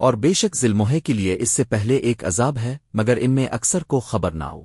اور بے شک ذلموہے کے لیے اس سے پہلے ایک عذاب ہے، مگر ان میں اکثر کو خبر نہ ہو۔